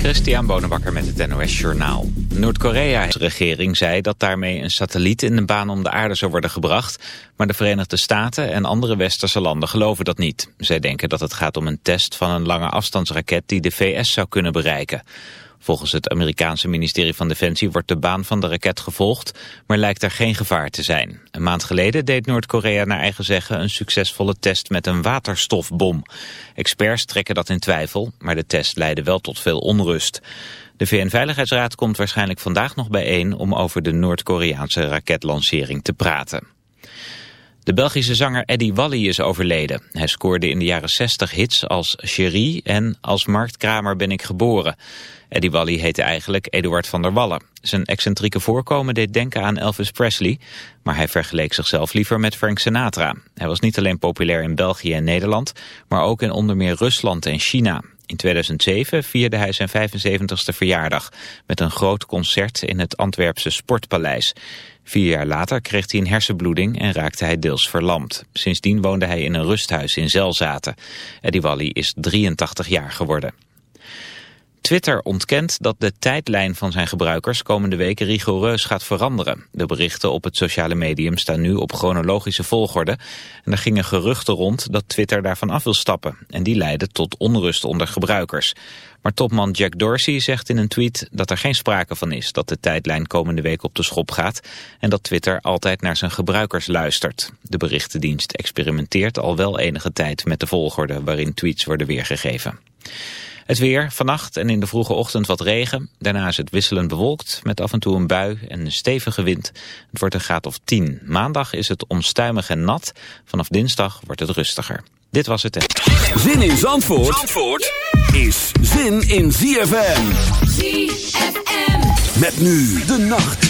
Christian Bonenbakker met het NOS Journaal. Noord-Korea's regering zei dat daarmee een satelliet in de baan om de aarde zou worden gebracht. Maar de Verenigde Staten en andere westerse landen geloven dat niet. Zij denken dat het gaat om een test van een lange afstandsraket die de VS zou kunnen bereiken. Volgens het Amerikaanse ministerie van Defensie wordt de baan van de raket gevolgd, maar lijkt er geen gevaar te zijn. Een maand geleden deed Noord-Korea naar eigen zeggen een succesvolle test met een waterstofbom. Experts trekken dat in twijfel, maar de test leidde wel tot veel onrust. De VN-veiligheidsraad komt waarschijnlijk vandaag nog bijeen om over de Noord-Koreaanse raketlancering te praten. De Belgische zanger Eddie Wally is overleden. Hij scoorde in de jaren 60 hits als Cherie en Als marktkramer ben ik geboren. Eddie Wally heette eigenlijk Eduard van der Wallen. Zijn excentrieke voorkomen deed denken aan Elvis Presley, maar hij vergeleek zichzelf liever met Frank Sinatra. Hij was niet alleen populair in België en Nederland, maar ook in onder meer Rusland en China. In 2007 vierde hij zijn 75ste verjaardag met een groot concert in het Antwerpse Sportpaleis. Vier jaar later kreeg hij een hersenbloeding en raakte hij deels verlamd. Sindsdien woonde hij in een rusthuis in Zelzaten. Wally is 83 jaar geworden. Twitter ontkent dat de tijdlijn van zijn gebruikers komende week rigoureus gaat veranderen. De berichten op het sociale medium staan nu op chronologische volgorde. En er gingen geruchten rond dat Twitter daarvan af wil stappen. En die leiden tot onrust onder gebruikers. Maar topman Jack Dorsey zegt in een tweet dat er geen sprake van is dat de tijdlijn komende week op de schop gaat. En dat Twitter altijd naar zijn gebruikers luistert. De berichtendienst experimenteert al wel enige tijd met de volgorde waarin tweets worden weergegeven. Het weer, vannacht en in de vroege ochtend wat regen. Daarna is het wisselend bewolkt met af en toe een bui en een stevige wind. Het wordt een graad of 10. Maandag is het onstuimig en nat. Vanaf dinsdag wordt het rustiger. Dit was het. Zin in Zandvoort, Zandvoort is zin in ZFM. ZFM. Met nu de nacht.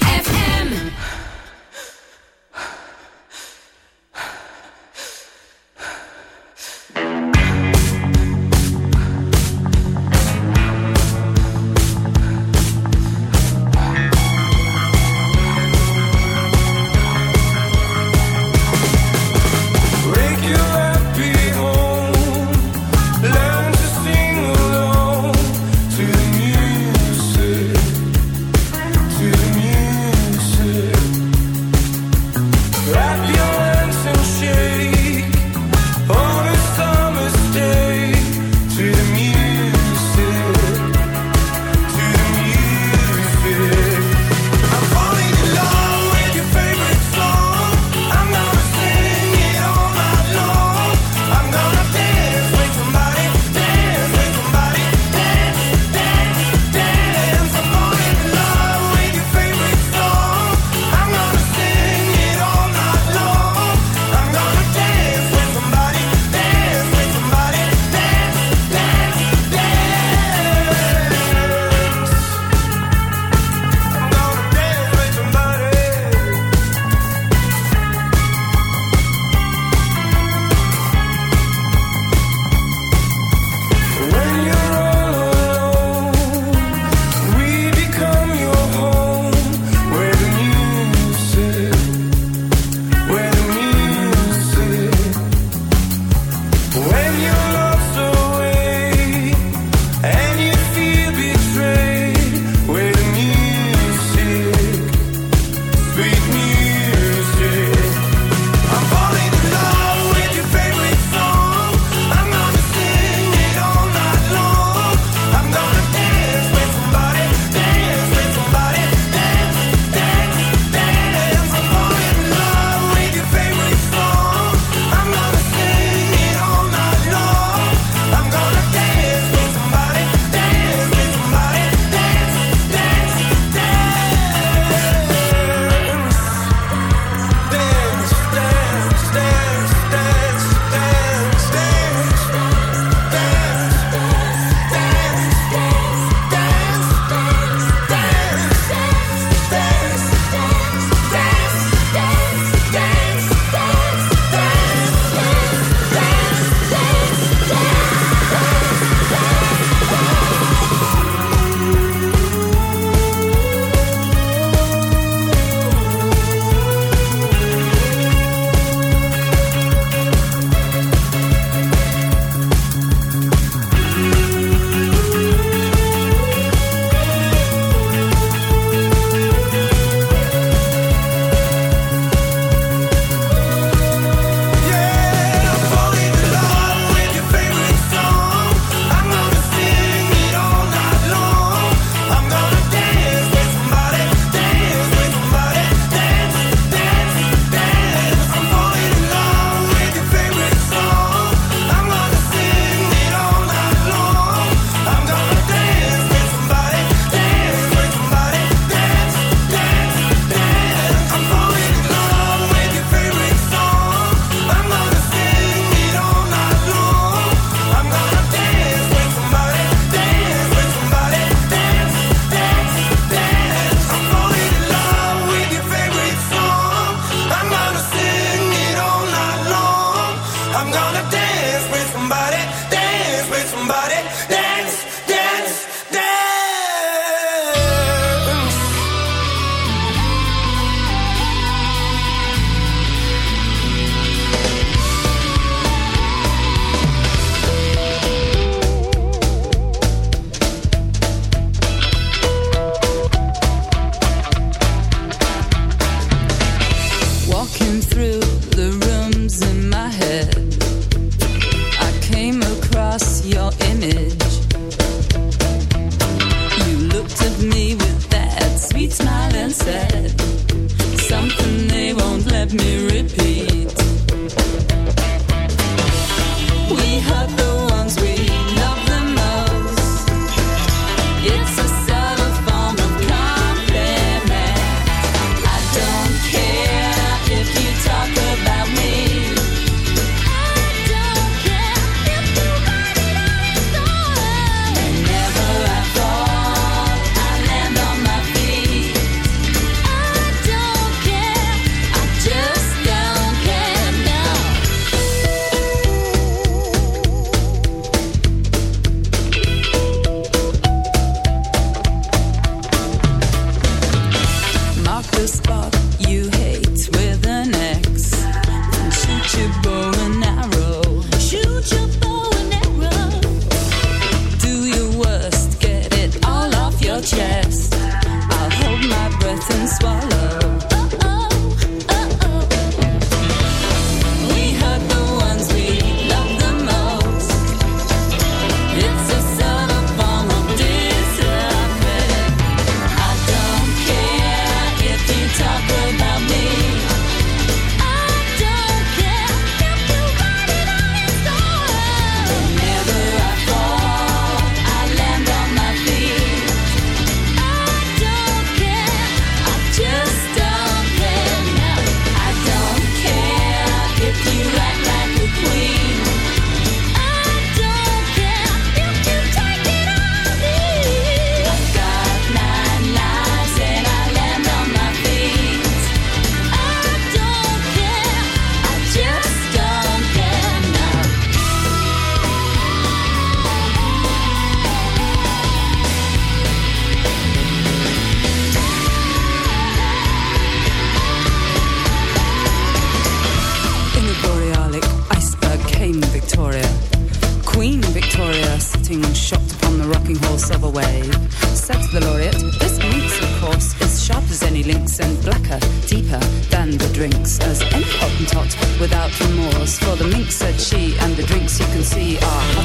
the minks, said she, and the drinks you can see are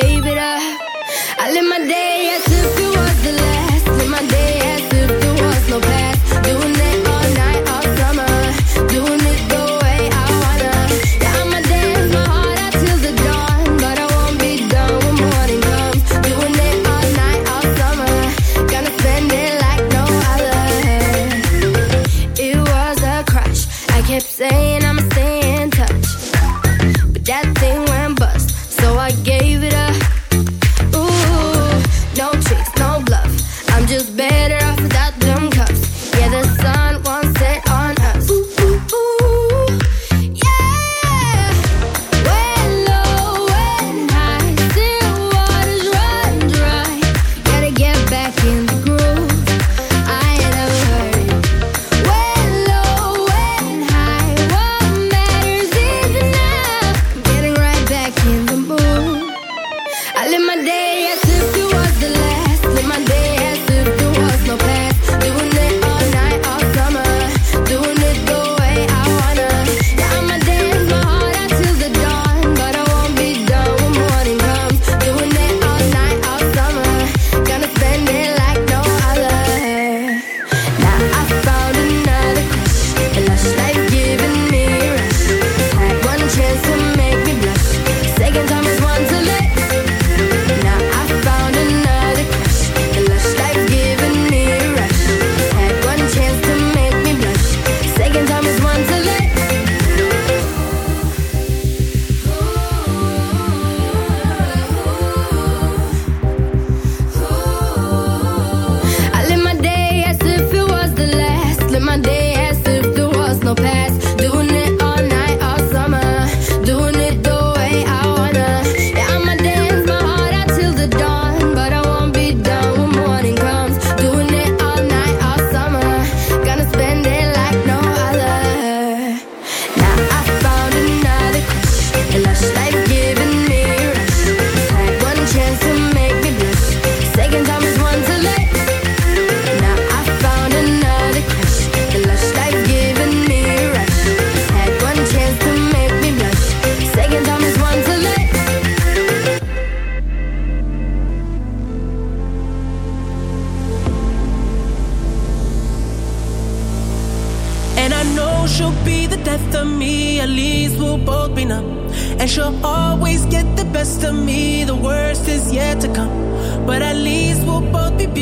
gave it up. I live my day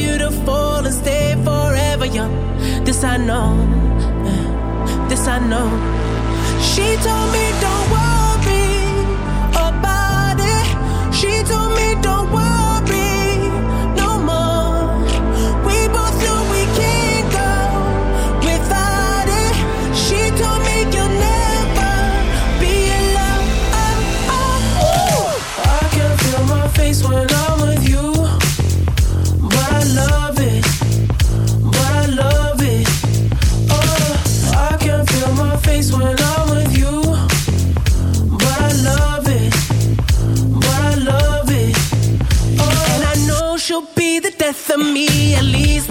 beautiful and stay forever young. This I know. Eh, this I know. She told me don't. me, at least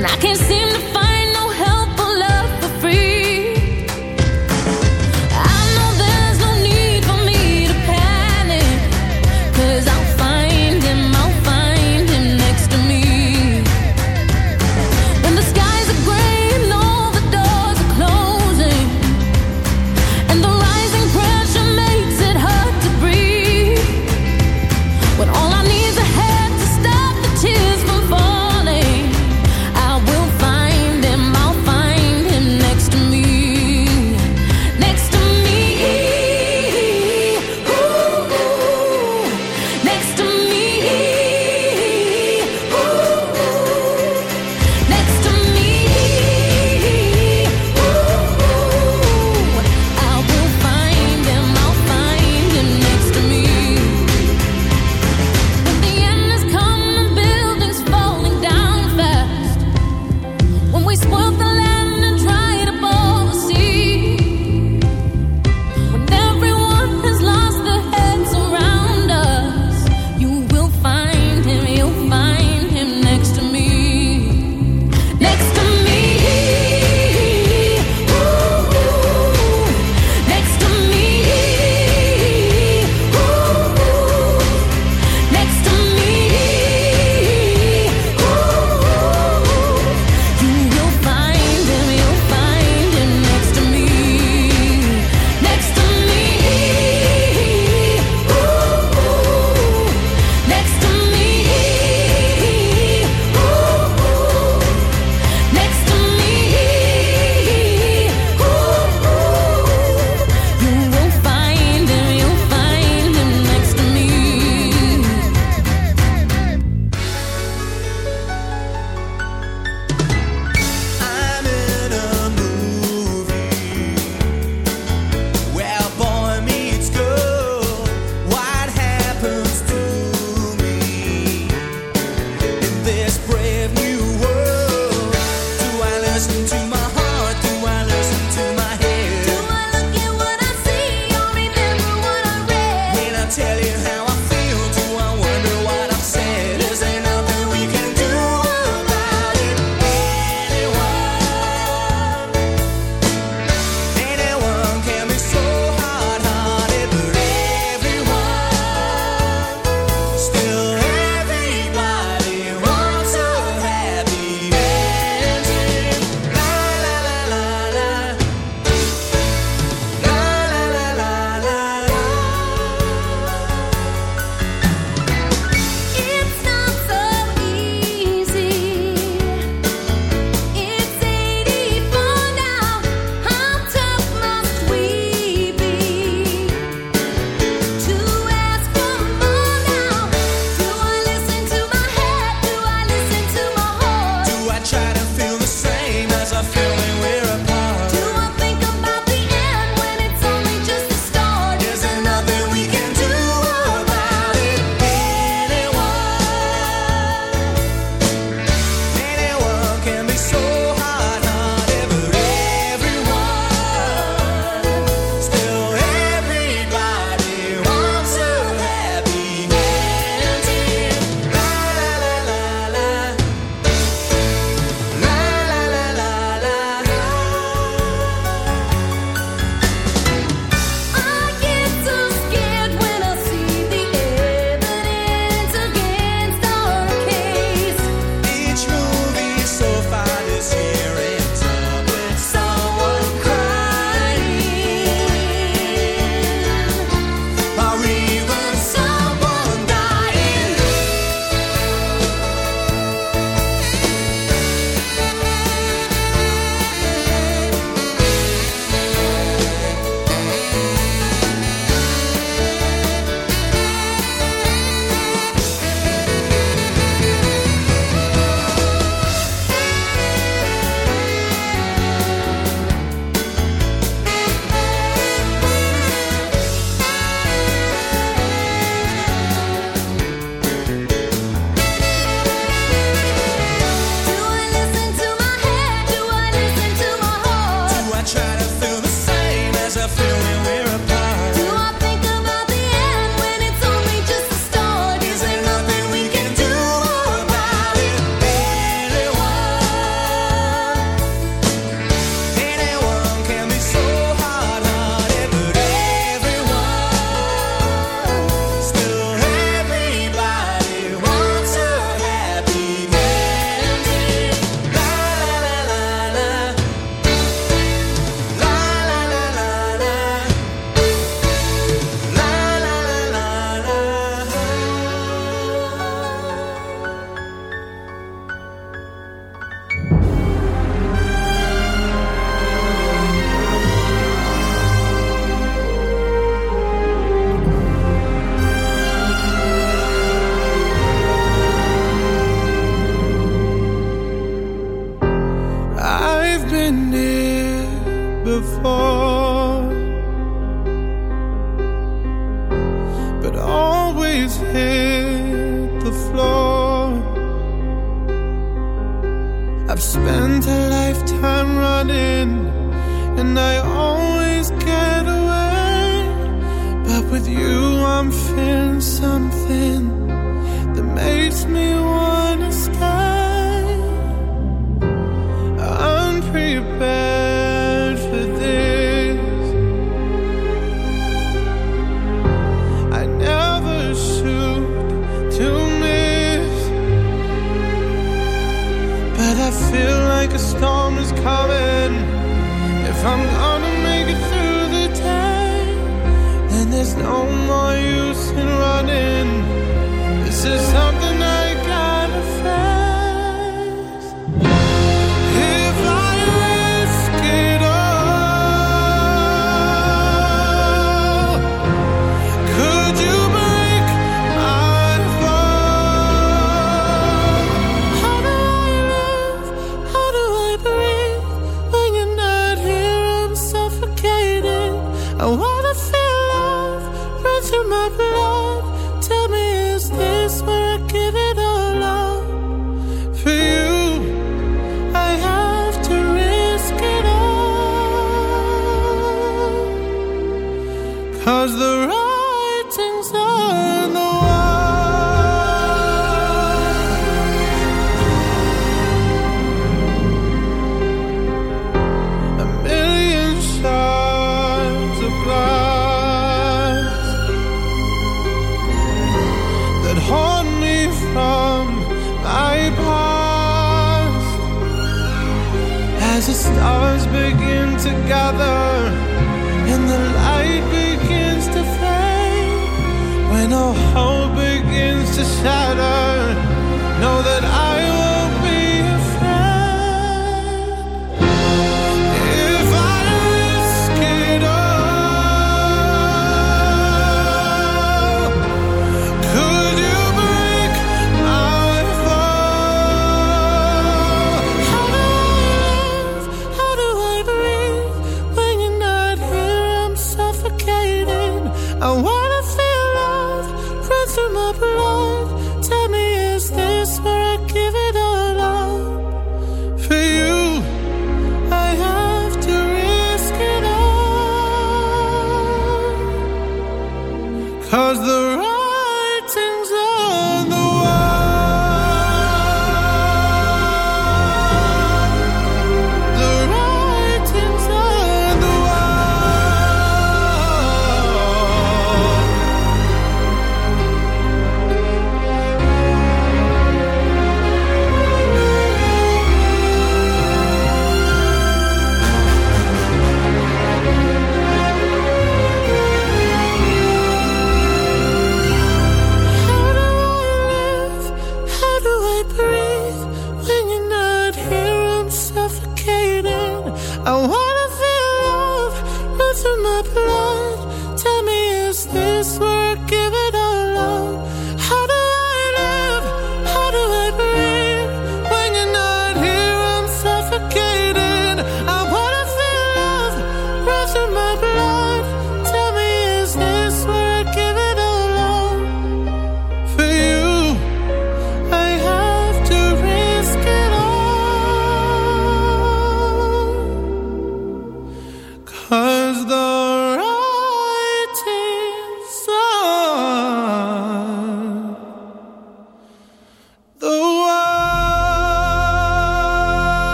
and I can't seem to find